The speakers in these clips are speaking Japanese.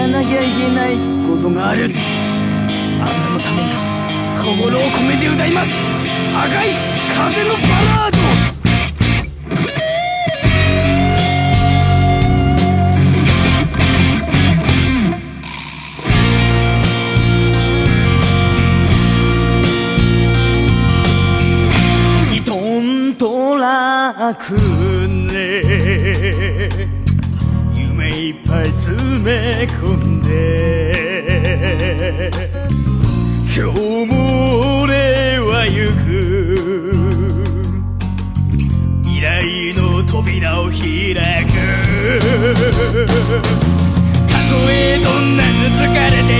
らなきゃいけないことがある。あんなのために心を込めて歌います。赤い風のバラードトントラクね夢いっぱい詰め込んで。今日も俺は行く。未来の扉を開く。たとえどんなに疲れて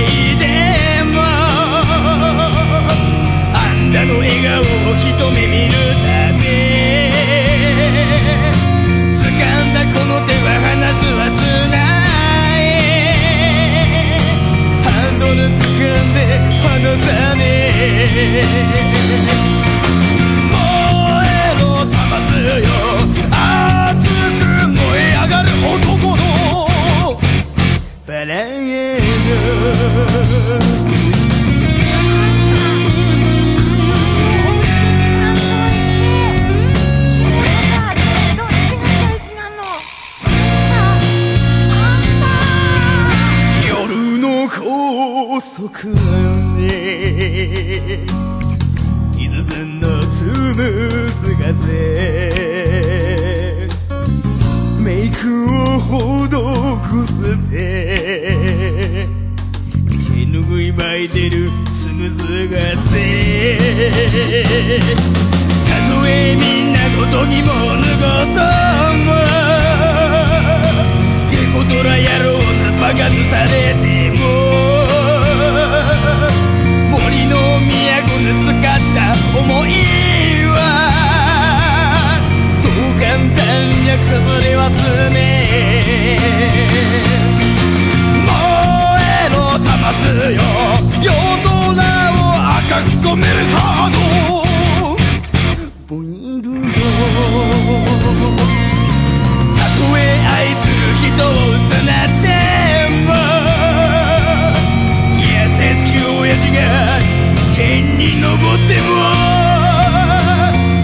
いてえ燃えろ魂よ熱く燃え上がる男の。パラード夜の高速ね。伊豆山のつむす風メイクを施すて。手ぬぐい巻いてるつむす風たとえみんなごとにもぬごともゲコドラ野郎なバカにされ赤く染めるハードボイルよたとえ愛する人を失っても優しき親父が天に昇っても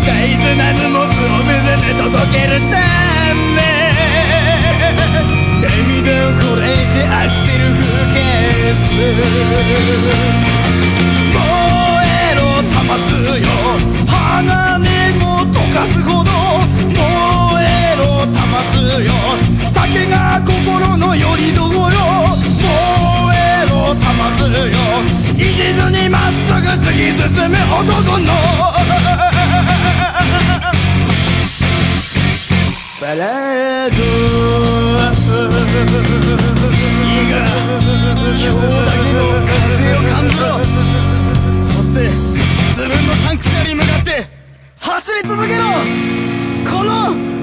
大事な荷物を水で届けるため男のバラードいいが今日だけの風を感じろそして自分のサンクチュアに向かって走り続けろこの